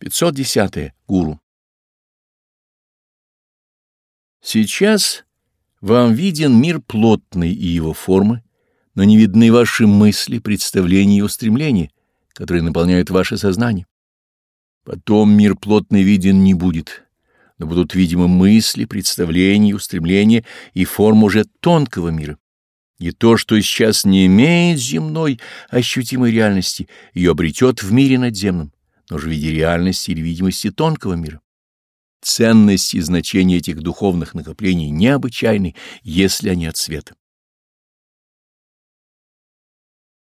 510. -е. Гуру. Сейчас вам виден мир плотный и его формы, но не видны ваши мысли, представления и устремления, которые наполняют ваше сознание. Потом мир плотный виден не будет, но будут видимы мысли, представления, устремления и формы уже тонкого мира. И то, что сейчас не имеет земной ощутимой реальности, ее обретет в мире надземном но же в виде реальности или видимости тонкого мира. Ценность и значение этих духовных накоплений необычайны, если они от света.